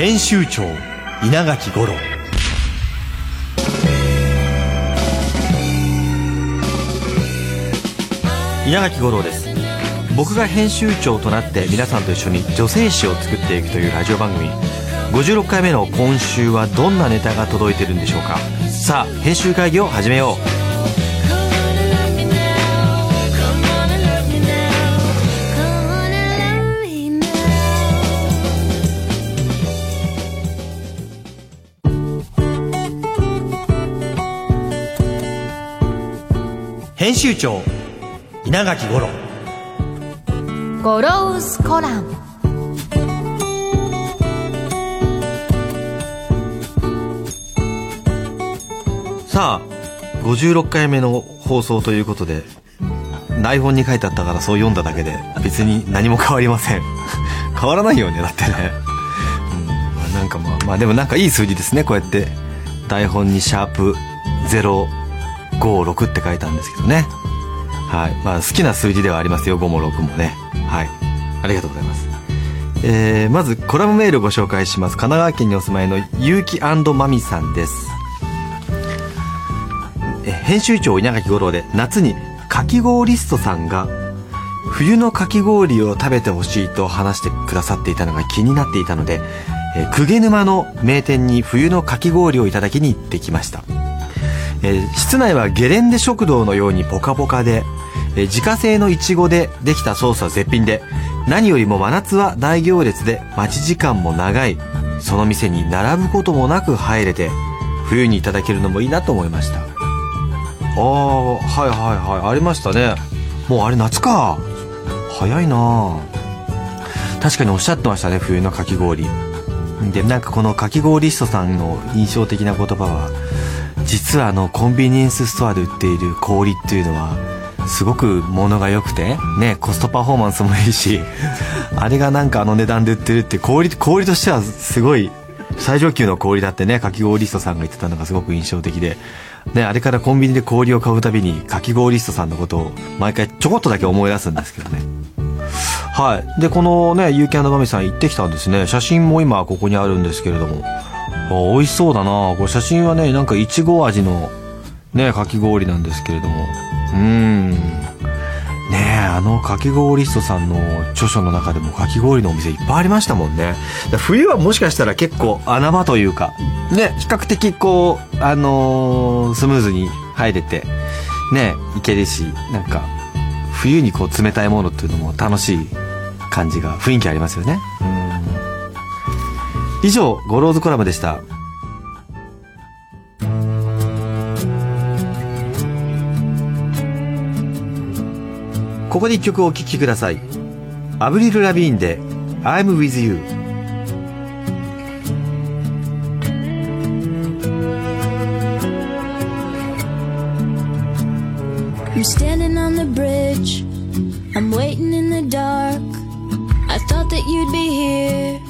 編集長稲垣五郎。稲垣五郎です。僕が編集長となって皆さんと一緒に女性誌を作っていくというラジオ番組。56回目の今週はどんなネタが届いてるんでしょうか。さあ編集会議を始めよう。編集長稲垣五郎。ゴロウスコラム。さあ56回目の放送ということで台本に書いてあったからそう読んだだけで別に何も変わりません。変わらないよねだってね、うんまあ、なんかまあまあでもなんかいい数字ですねこうやって。台本にシャープ0 56って書いたんですけどね。はい。まあ好きな数字ではありますよ、5も6もね。はい。ありがとうございます。えー、まずコラムメールご紹介します。神奈川県にお住まいのゆうきまみさんです。え編集長稲垣吾郎で夏にかき氷リストさんが冬のかき氷を食べてほしいと話してくださっていたのが気になっていたので、えー、鵠沼の名店に冬のかき氷をいただきに行ってきました。えー、室内はゲレンデ食堂のようにポカポカで、えー、自家製のイチゴでできたソースは絶品で、何よりも真夏は大行列で待ち時間も長い、その店に並ぶこともなく入れて、冬にいただけるのもいいなと思いました。ああ、はいはいはい、ありましたね。もうあれ夏か。早いな確かにおっしゃってましたね、冬のかき氷。で、なんかこのかき氷ストさんの印象的な言葉は、実はあのコンビニエンスストアで売っている氷っていうのはすごく物が良くてねコストパフォーマンスもいいし あれがなんかあの値段で売ってるって氷氷としてはすごい最上級の氷だってねかき氷リストさんが言ってたのがすごく印象的でね、あれからコンビニで氷を買うたびにかき氷リストさんのことを毎回ちょこっとだけ思い出すんですけどね。はい。でこのねユーキャンドマミさん行ってきたんですね。写真も今ここにあるんですけれども。美味しそうだな。これ写真はねなんかいちご味のねかき氷なんですけれども。うーん。ねえあのかき氷ストさんの著書の中でもかき氷のお店いっぱいありましたもんね。冬はもしかしたら結構穴場というかね比較的こうあのー、スムーズに入れてねいけるしなんか冬にこう冷たいものっていうのも楽しい感じが雰囲気ありますよね。うん。以上ゴローズコラムでしたここで一曲お聴きくださいアブリル・ラビーンで「I'm with you」I'm standing on the bridge I'm waiting in the dark I thought that you'd be here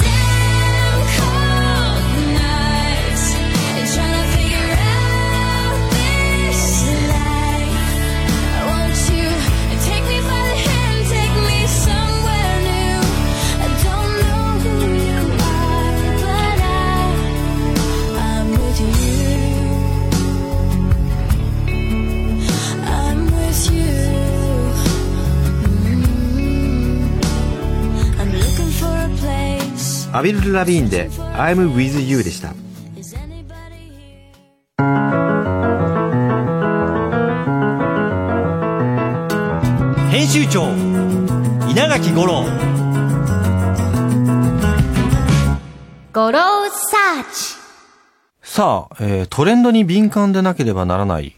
アビル・ラビーンで「I'm with you」でした。編集長稲垣吾郎。ゴローサーチさあ、えー、トレンドに敏感でなければならない、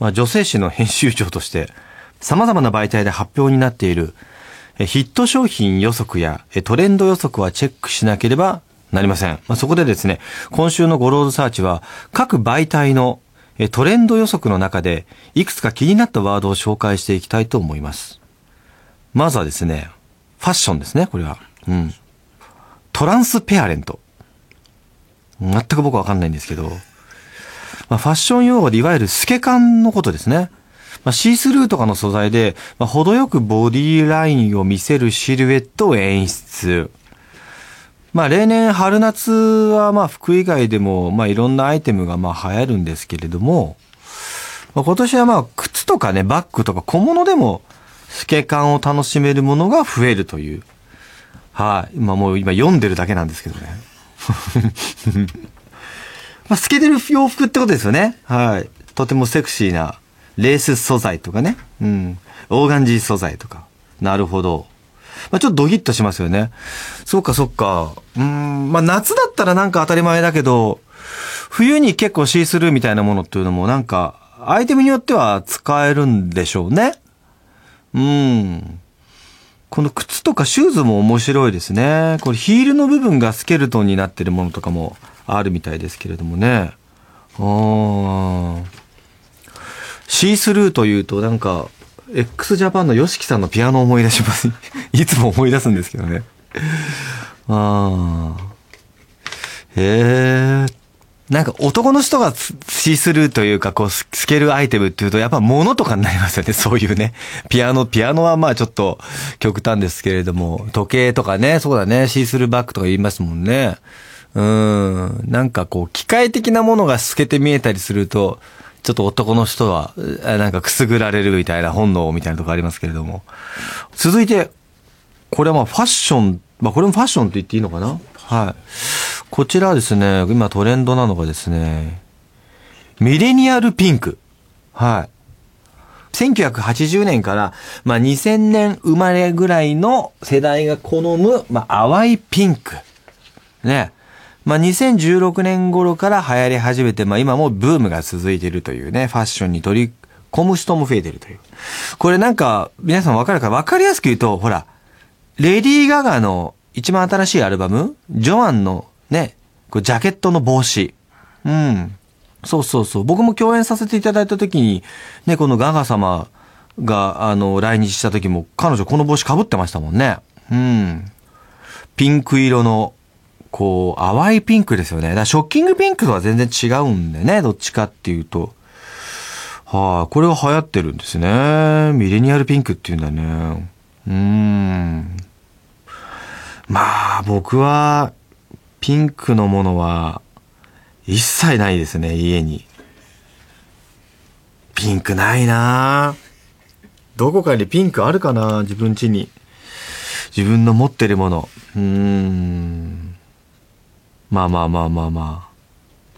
まあ、女性誌の編集長として様々な媒体で発表になっているヒット商品予測やトレンド予測はチェックしなければなりません。まあ、そこでですね、今週のゴローズサーチは各媒体のトレンド予測の中で、いくつか気になったワードを紹介していきたいと思います。まずはですね、ファッションですね、これは。うん。トランスペアレント。全く僕わかんないんですけど、まあ、ファッション用語でいわゆる透け感のことですね。まあ、シースルーとかの素材で、まあ、程よくボディラインを見せるシルエットを演出。まあ、例年春夏はまあ服以外でもまあいろんなアイテムがまあ流行るんですけれども、まあ、今年はまあ靴とかね、バッグとか小物でも透け感を楽しめるものが増えるという。はい。今もう今読んでるだけなんですけどね。まあ、透けてる洋服ってことですよね。はい。とてもセクシーなレース素材とかね。うん。オーガンジー素材とか。なるほど。まあ、ちょっとドギッとしますよね。そうか、そっか。うん。まあ、夏だったらなんか当たり前だけど、冬に結構シースルーみたいなものっていうのもなんか、アイテムによっては使えるんでしょうね。うん。この靴とかシューズも面白いですね。これヒールの部分がスケルトンになってるものとかもあるみたいですけれどもね。あーシースルーというとなんか、x ジャパンの YOSHIKI さんのピアノを思い出します。いつも思い出すんですけどね。ああ。へえ。なんか男の人がシースルーというか、こう、スケルアイテムっていうと、やっぱ物とかになりますよね。そういうね。ピアノ、ピアノはまあちょっと極端ですけれども、時計とかね、そうだね、シースルーバッグとか言いますもんね。うん。なんかこう、機械的なものが透けて見えたりすると、ちょっと男の人は、なんかくすぐられるみたいな本能みたいなとこありますけれども。続いて、これはまあファッション、まあこれもファッションって言っていいのかな？はい。こちらはですね、今トレンドなのがですね、ミレニアルピンク。はい。1980年から、まあ、2000年生まれぐらいの世代が好む、まあ、淡いピンク。ね。まあ、2016年頃から流行り始めて、まあ、今もブームが続いているというね、ファッションに取り込む人も増えているという。これなんか、皆さんわかるかわかりやすく言うと、ほら、レディー・ガガの一番新しいアルバム、ジョアンのね、こうジャケットの帽子。うん。そうそうそう。僕も共演させていただいた時に、ね、このガガ様が、あの、来日した時も、彼女この帽子被ってましたもんね。うん。ピンク色の、こう、淡いピンクですよね。だからショッキングピンクとは全然違うんでね、どっちかっていうと。はい、これが流行ってるんですね。ミレニアルピンクっていうんだね。うーん。まあ、僕は、ピンクのものは、一切ないですね、家に。ピンクないなどこかにピンクあるかな自分家に。自分の持ってるもの。うーん。まあまあまあまあまあ。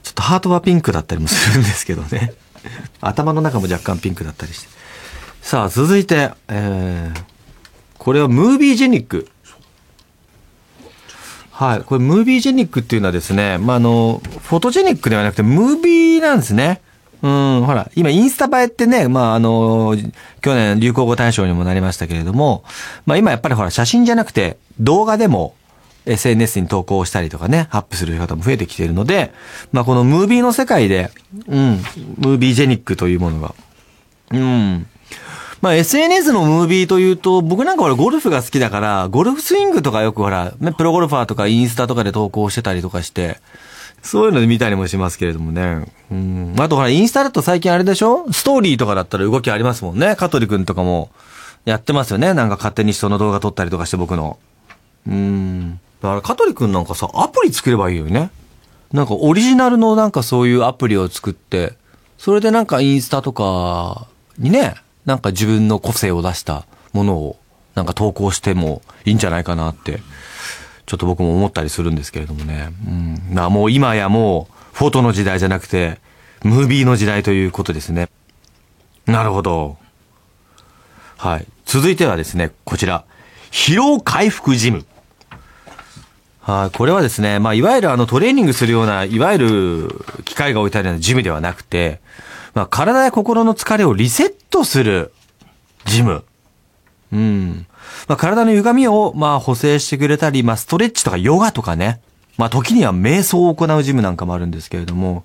ちょっとハートはピンクだったりもするんですけどね。頭の中も若干ピンクだったりして。さあ、続いて、えー、これはムービージェニック。はい。これ、ムービージェニックっていうのはですね、まあ、あの、フォトジェニックではなくて、ムービーなんですね。うん、ほら、今、インスタ映えってね、まあ、あの、去年流行語大賞にもなりましたけれども、まあ、今やっぱりほら、写真じゃなくて、動画でも、SNS に投稿したりとかね、アップする方も増えてきているので、まあ、このムービーの世界で、うん、ムービージェニックというものが、うん、まあ SNS のムービーというと、僕なんかほらゴルフが好きだから、ゴルフスイングとかよくほら、ねプロゴルファーとかインスタとかで投稿してたりとかして、そういうので見たりもしますけれどもね。うん。あとほら、インスタだと最近あれでしょ？ストーリーとかだったら動きありますもんね。香取くんとかもやってますよね。なんか勝手に人の動画撮ったりとかして僕の。うん。だから香取くんなんかさ、アプリ作ればいいよね。なんかオリジナルのなんかそういうアプリを作って、それでなんかインスタとかにね、なんか自分の個性を出したものをなんか投稿してもいいんじゃないかなって、ちょっと僕も思ったりするんですけれどもね。うん。まあもう今やもうフォトの時代じゃなくて、ムービーの時代ということですね。なるほど。はい。続いてはですね、こちら。疲労回復ジム。はい、これはですね、まあ、いわゆるあのトレーニングするような、いわゆる機械が置いてあるようなジムではなくて、まあ、体や心の疲れをリセットするジム。うん。まあ、体の歪みを、まあ、補正してくれたり、まあ、ストレッチとかヨガとかね。まあ時には瞑想を行うジムなんかもあるんですけれども、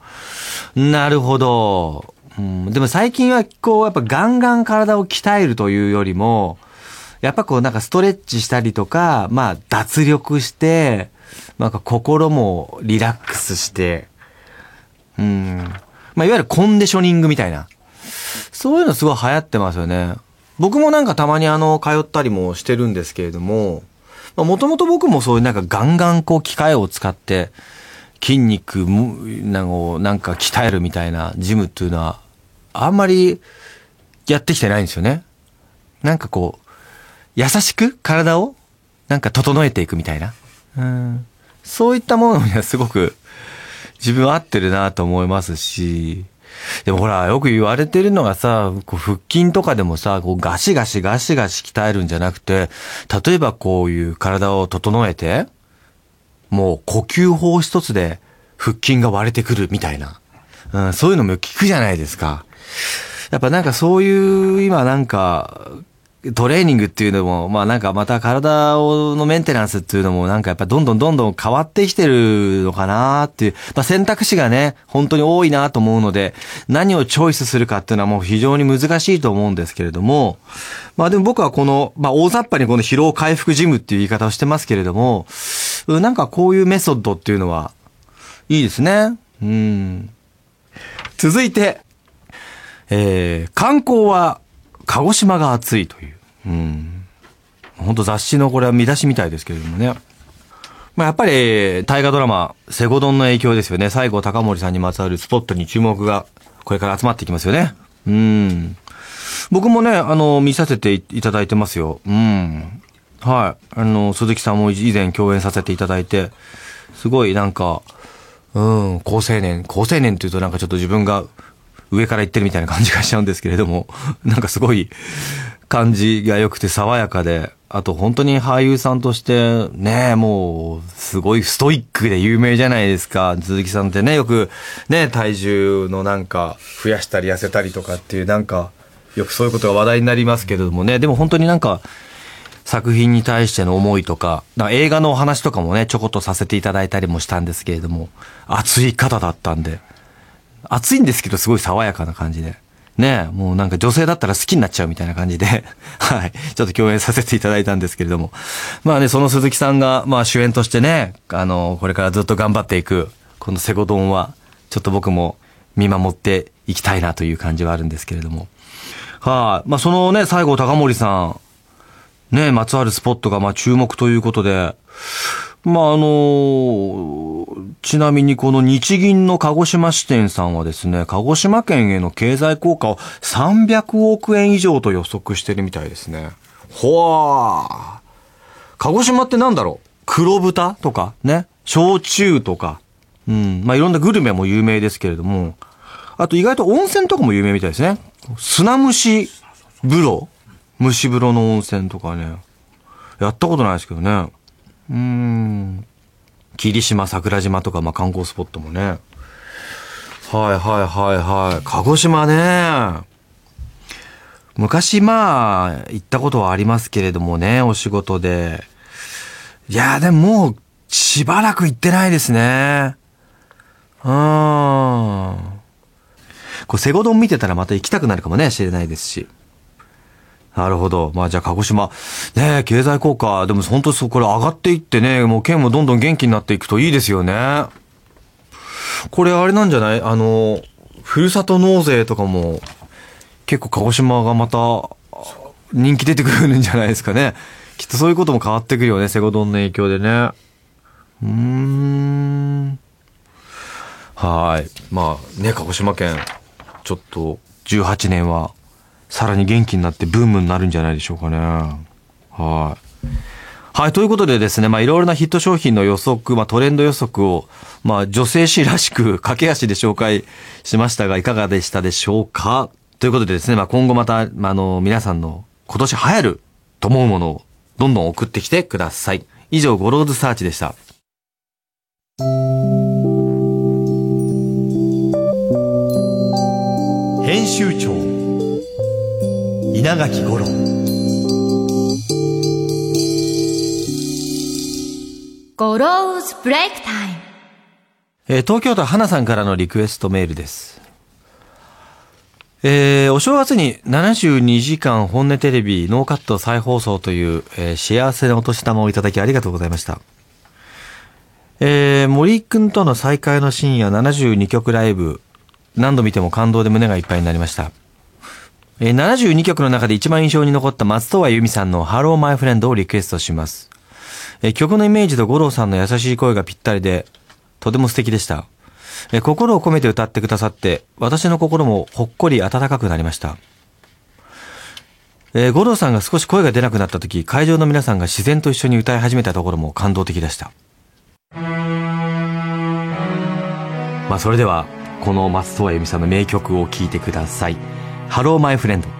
なるほど。うん、でも最近はこうやっぱガンガン体を鍛えるというよりも、やっぱこうなんかストレッチしたりとか、まあ脱力して、なんか心もリラックスして、うん。まあいわゆるコンディショニングみたいな。そういうのすごい流行ってますよね。僕もなんかたまにあの、通ったりもしてるんですけれども、もともと僕もそういうなんかガンガンこう機械を使って筋肉なんなんか鍛えるみたいなジムっていうのはあんまりやってきてないんですよね。なんかこう、優しく体をなんか整えていくみたいな。うん。そういったものにはすごく自分合ってるなと思いますし、でもほら、よく言われてるのがさ、こう腹筋とかでもさ、こうガシガシガシガシ鍛えるんじゃなくて、例えばこういう体を整えて、もう呼吸法一つで腹筋が割れてくるみたいな。うん、そういうのも聞くじゃないですか。やっぱなんかそういう今なんかトレーニングっていうのも、まあなんかまた体をのメンテナンスっていうのもなんかやっぱどんどんどんどん変わってきてるのかなっていう、まあ選択肢がね、本当に多いなと思うので、何をチョイスするかっていうのはもう非常に難しいと思うんですけれども、まあでも僕はこの、まあ大雑把にこの疲労回復ジムっていう言い方をしてますけれども、なんかこういうメソッドっていうのは、いいですね。うん。続いて、えー、観光は鹿児島が暑いという。うん。本当雑誌のこれは見出しみたいですけれどもね。まあ、やっぱり、大河ドラマ、セゴドンの影響ですよね。西郷隆盛さんにまつわるスポットに注目が、これから集まってきますよね。うん。僕もね、あの、見させていただいてますよ。うん。はい。あの、鈴木さんも以前共演させていただいて、すごいなんか、うん、高青年、高青年って言うとなんかちょっと自分が上から言ってるみたいな感じがしちゃうんですけれども、なんかすごい感じが良くて爽やかで、あと本当に俳優さんとしてね、もうすごいストイックで有名じゃないですか。鈴木さんってね、よくね、体重のなんか増やしたり痩せたりとかっていうなんか、よくそういうことが話題になりますけれどもね、でも本当になんか、作品に対しての思いとか、か映画のお話とかもね、ちょこっとさせていただいたりもしたんですけれども、熱い方だったんで、暑いんですけどすごい爽やかな感じで。ねもうなんか女性だったら好きになっちゃうみたいな感じで はい。ちょっと共演させていただいたんですけれども。まあね、その鈴木さんが、まあ主演としてね、あの、これからずっと頑張っていく、このセゴドンは、ちょっと僕も見守っていきたいなという感じはあるんですけれども。はい、まあそのね、西郷隆盛さん、ね、まつわるスポットがまあ注目ということで、まあ、あのちなみにこの日銀の鹿児島支店さんはですね、鹿児島県への経済効果を300億円以上と予測してるみたいですね。ほわー。鹿児島ってなんだろう？黒豚とかね、焼酎とか、うん、まあ、いろんなグルメも有名ですけれども、あと意外と温泉とかも有名みたいですね。砂蒸し風呂蒸し風呂の温泉とかね。やったことないですけどね。うん。霧島、桜島とか、まあ、観光スポットもね。はいはいはいはい。鹿児島ね。昔まあ、行ったことはありますけれどもね、お仕事で。いや、でももう、しばらく行ってないですね。うん。こう、セゴドン見てたらまた行きたくなるかもね、知れないですし。なるほど。まあじゃあ鹿児島、ね経済効果、でも本当そこれ上がっていってね、もう県もどんどん元気になっていくといいですよね。これあれなんじゃない？あの、ふるさと納税とかも、結構鹿児島がまた、人気出てくるんじゃないですかね。きっとそういうことも変わってくるよね、セゴドンの影響でね。うーん。はい。まあね、鹿児島県、ちょっと18年はさらに元気になってブームになるんじゃないでしょうかね。はい。はい、ということでですね、まあいろいろなヒット商品の予測、まあトレンド予測を、まあ女性誌らしく駆け足で紹介しましたが、いかがでしたでしょうか？ということでですね、まあ今後また、まあ、あの、皆さんの今年流行ると思うものをどんどん送ってきてください。以上、ゴローズサーチでした。編集長稲垣五郎ゴローズブレイクタイムえー東京都花さんからのリクエストメールです。えーお正月に72時間本音テレビノーカット再放送という、えー幸せなお年玉をいただきありがとうございました。えー森くんとの再会の深夜72曲ライブ、何度見ても感動で胸がいっぱいになりました。えー72曲の中で一番印象に残った松任谷由実さんの Hello my friend をリクエストします。えー曲のイメージと五郎さんの優しい声がぴったりで、とても素敵でした。えー心を込めて歌ってくださって、私の心もほっこり温かくなりました。えー五郎さんが少し声が出なくなった時、会場の皆さんが自然と一緒に歌い始めたところも感動的でした。まあそれでは、この松任谷由実さんの名曲を聴いてください。ハローマイフレンド。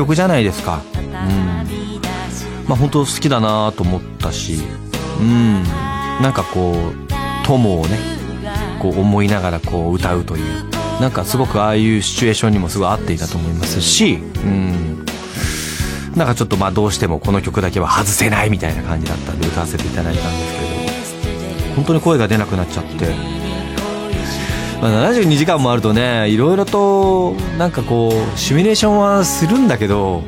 曲じゃないですか。旅立ちまあ本当好きだなと思ったし、うん。なんかこう、友をね、こう思いながらこう歌うという、なんかすごくああいうシチュエーションにもすごい合っていたと思いますし、うん。なんかちょっとまあどうしてもこの曲だけは外せないみたいな感じだったんで歌わせていただいたんですけども、本当に声が出なくなっちゃって、まあ、72時間もあるとね、いろいろとなんかこう、シミュレーションはするんだけど、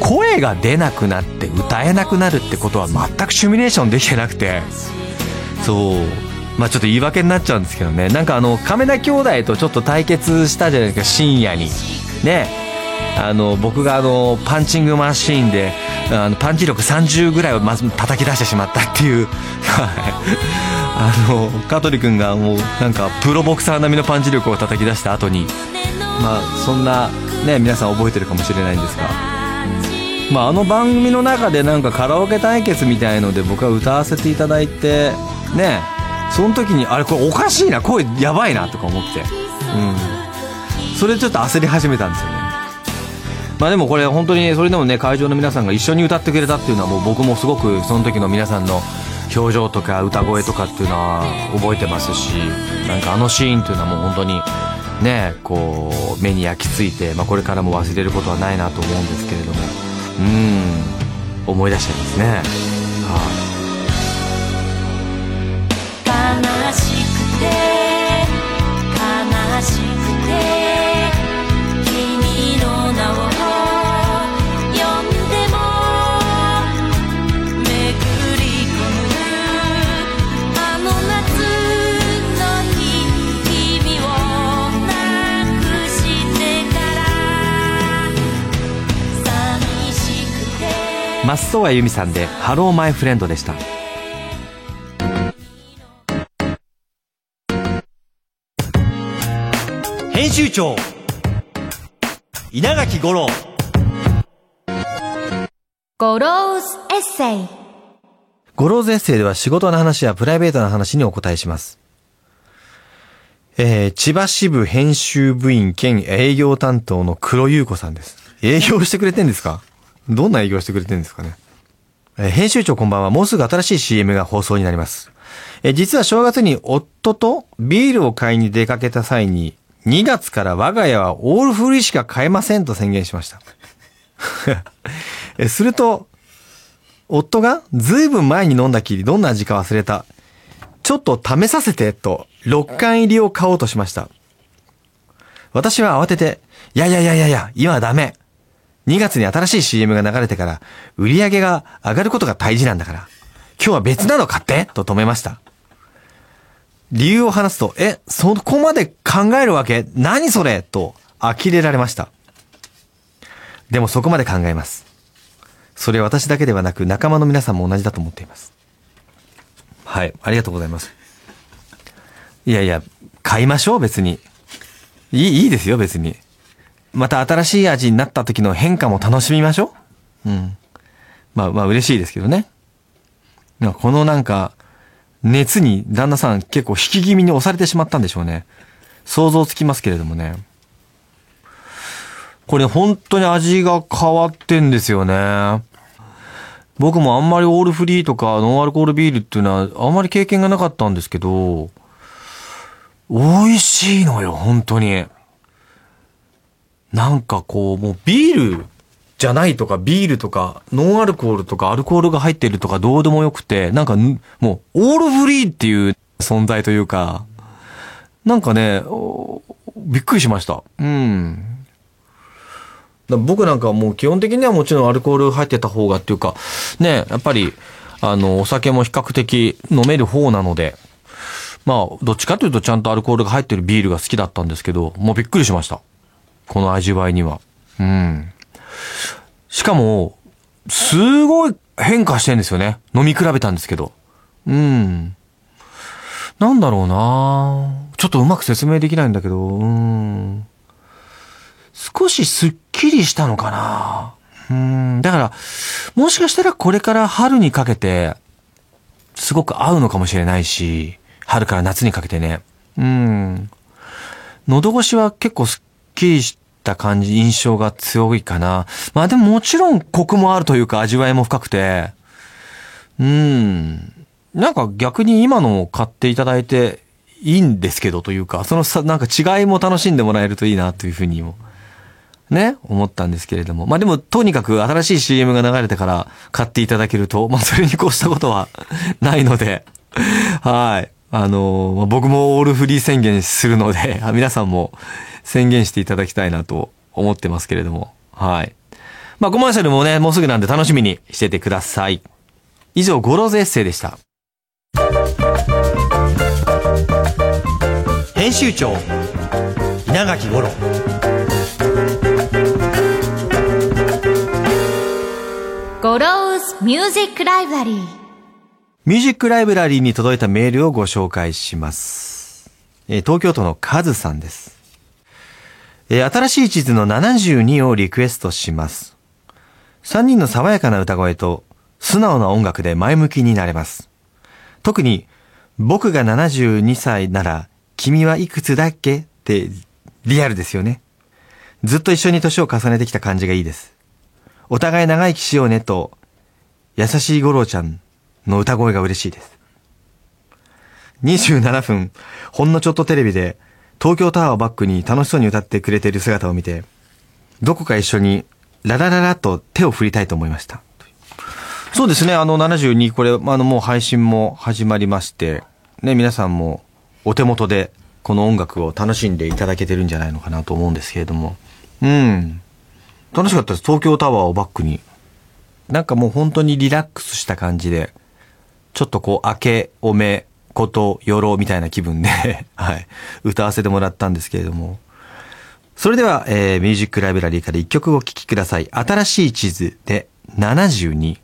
声が出なくなって歌えなくなるってことは全くシミュレーションできてなくて。そう。まあちょっと言い訳になっちゃうんですけどね。なんかあの亀田兄弟とちょっと対決したじゃないですか深夜に。ね。あの僕があのパンチングマシーンであのパンチ力30ぐらいをまず叩き出してしまったっていう。あの香取君がもうなんかプロボクサー並みのパンチ力を叩き出した後にまあそんなね皆さん覚えてるかもしれないんですがまあ、あの番組の中でなんかカラオケ対決みたいので僕は歌わせていただいてねその時にあれこれおかしいな声やばいなとか思ってうん。それちょっと焦り始めたんですよね。まあでもこれ本当にそれでもね会場の皆さんが一緒に歌ってくれたっていうのはもう僕もすごくその時の皆さんの表情とか歌声とかっていうのは覚えてますしなんかあのシーンっていうのはもう本当にねこう目に焼き付いて、まあ、これからも忘れることはないなと思うんですけれども。うん。思い出しちゃいますね。はい。あ松任谷由実さんで「ハローマイフレンド」でした編集長稲垣吾郎ゴローズエッセイゴローズエッセイでは仕事の話やプライベートな話にお答えします。えー、千葉支部編集部員兼営業担当の黒優子さんです。営業してくれてんですか？どんな営業してくれてるんですかねえー編集長こんばんは。もうすぐ新しい CM が放送になります。えー実は正月に夫とビールを買いに出かけた際に、2月から我が家はオールフリーしか買えませんと宣言しました。えすると、夫がずいぶん前に飲んだきりどんな味か忘れた。ちょっと試させてと6缶入りを買おうとしました。私は慌てて、いやいやいやいやいや、今はダメ。2月に新しい CM が流れてから、売り上げが上がることが大事なんだから、今日は別なの買ってと止めました。理由を話すと、え、そこまで考えるわけ？何それ？と呆れられました。でもそこまで考えます。それは私だけではなく仲間の皆さんも同じだと思っています。はい、ありがとうございます。いやいや、買いましょう別に。いい、いいですよ別に。また新しい味になった時の変化も楽しみましょう？うん。まあまあ嬉しいですけどね。このなんか、熱に旦那さん結構引き気味に押されてしまったんでしょうね。想像つきますけれどもね。これ本当に味が変わってんですよね。僕もあんまりオールフリーとかノンアルコールビールっていうのはあんまり経験がなかったんですけど、美味しいのよ、本当に。なんかこう、もうビールじゃないとかビールとかノンアルコールとかアルコールが入ってるとかどうでもよくて、なんかもうオールフリーっていう存在というか、なんかね、びっくりしました。うん。僕なんかもう基本的にはもちろんアルコール入ってた方がっていうか、ね、やっぱり、あの、お酒も比較的飲める方なので、まあ、どっちかというとちゃんとアルコールが入ってるビールが好きだったんですけど、もうびっくりしました。この味わいには。うん。しかも、すごい変化してんですよね。飲み比べたんですけど。うん。なんだろうなちょっとうまく説明できないんだけど、うん。少しスッキリしたのかなうん。だから、もしかしたらこれから春にかけて、すごく合うのかもしれないし、春から夏にかけてね。うん。喉越しは結構スッキリした感じ、印象が強いかな。まあでももちろんコクもあるというか味わいも深くて、うん。なんか逆に今のを買っていただいていいんですけどというか、そのさ、なんか違いも楽しんでもらえるといいなというふうにも、ね、思ったんですけれども。まあでもとにかく新しい CM が流れてから買っていただけると、まあそれに越したことはないので、はい。あのまあ僕もオールフリー宣言するので、皆さんも宣言していただきたいなと思ってますけれども。はい。まあコマーシャルもね、もうすぐなんで楽しみにしててください。以上、ゴローズエッセイでした。編集長稲垣吾郎ゴローズミュージックライブラリーミュージックライブラリーに届いたメールをご紹介します。え東京都のカズさんです。え新しい地図の72をリクエストします。3人の爽やかな歌声と素直な音楽で前向きになれます。特に僕が72歳なら君はいくつだっけってリアルですよね。ずっと一緒に年を重ねてきた感じがいいです。お互い長生きしようねと優しい五郎ちゃんの歌声が嬉しいです。27分、ほんのちょっとテレビで東京タワーをバックに楽しそうに歌ってくれている姿を見て、どこか一緒にララララと手を振りたいと思いました。そうですね、あの72、これ、あのもう配信も始まりまして、ね、皆さんもお手元でこの音楽を楽しんでいただけてるんじゃないのかなと思うんですけれども。うん。楽しかったです。東京タワーをバックに。なんかもう本当にリラックスした感じで、ちょっとこう、明け、おめ、こと、よろみたいな気分で、はい、歌わせてもらったんですけれども。それでは、えー、ミュージックライブラリーから一曲お聴きください。新しい地図で72。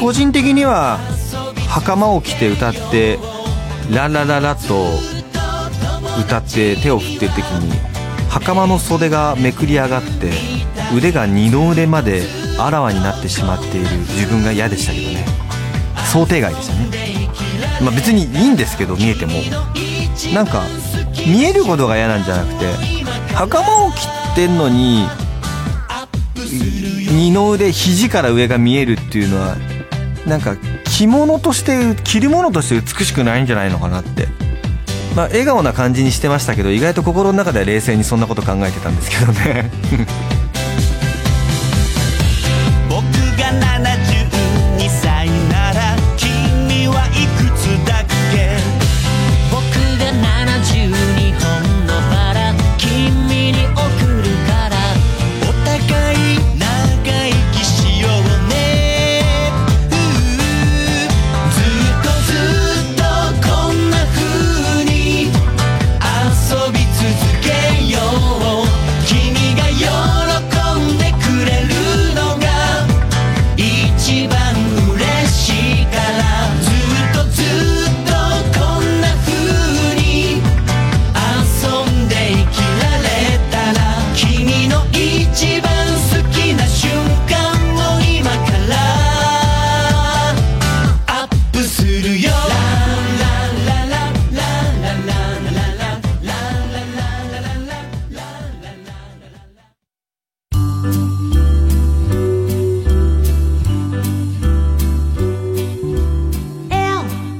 個人的には袴を着て歌って「ララララ」と歌って手を振ってる時に袴の袖がめくり上がって腕が二の腕まであらわになってしまっている自分が嫌でしたけどね。想定外でしたね。まあ別にいいんですけど見えても。なんか見えることが嫌なんじゃなくて袴を着てんのに二の腕肘から上が見えるっていうのはなんか着物として着るものとして美しくないんじゃないのかなって。まあ笑顔な感じにしてましたけど意外と心の中では冷静にそんなこと考えてたんですけどね。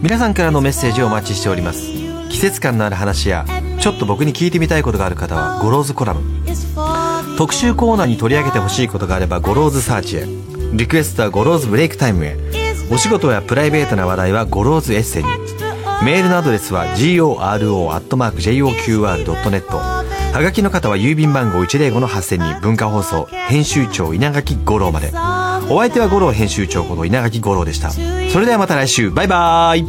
皆さんからのメッセージをお待ちしております。季節感のある話やちょっと僕に聞いてみたいことがある方はゴローズコラム。特集コーナーに取り上げてほしいことがあればゴローズサーチへ。リクエストはゴローズブレイクタイムへ。お仕事やプライベートな話題はゴローズエッセイに。メールのアドレスは goro.joqr.net はがきの方は郵便番号105-8000に文化放送編集長稲垣吾郎まで。お相手は五郎編集長こと稲垣吾郎でした。それではまた来週。バイバイ。